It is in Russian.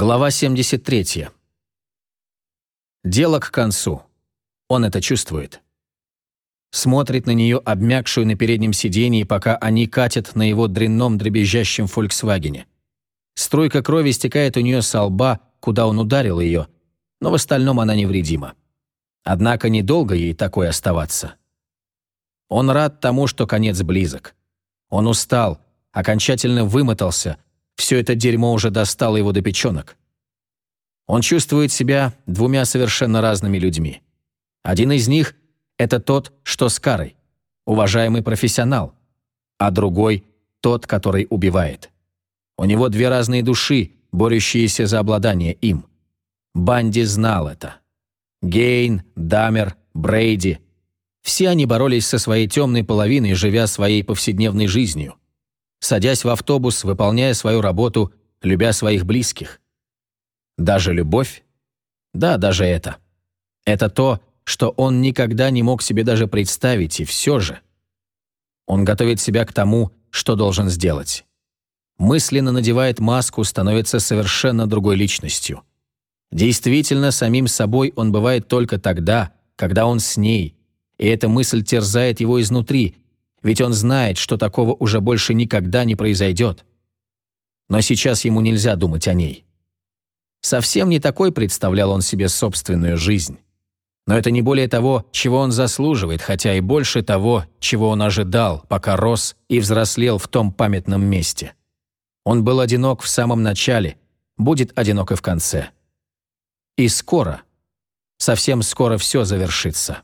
Глава 73. Дело к концу. Он это чувствует. Смотрит на нее, обмякшую на переднем сидении, пока они катят на его дрянном дребезжащем «Фольксвагене». Струйка крови стекает у нее со лба, куда он ударил ее, но в остальном она невредима. Однако недолго ей такой оставаться. Он рад тому, что конец близок. Он устал, окончательно вымотался, все это дерьмо уже достало его до печенок. Он чувствует себя двумя совершенно разными людьми. Один из них – это тот, что с Карой, уважаемый профессионал, а другой – тот, который убивает. У него две разные души, борющиеся за обладание им. Банди знал это. Гейн, Дамер, Брейди – все они боролись со своей темной половиной, живя своей повседневной жизнью садясь в автобус, выполняя свою работу, любя своих близких. Даже любовь? Да, даже это. Это то, что он никогда не мог себе даже представить, и все же. Он готовит себя к тому, что должен сделать. Мысленно надевает маску, становится совершенно другой личностью. Действительно, самим собой он бывает только тогда, когда он с ней, и эта мысль терзает его изнутри, ведь он знает, что такого уже больше никогда не произойдет. Но сейчас ему нельзя думать о ней. Совсем не такой представлял он себе собственную жизнь. Но это не более того, чего он заслуживает, хотя и больше того, чего он ожидал, пока рос и взрослел в том памятном месте. Он был одинок в самом начале, будет одинок и в конце. И скоро, совсем скоро все завершится.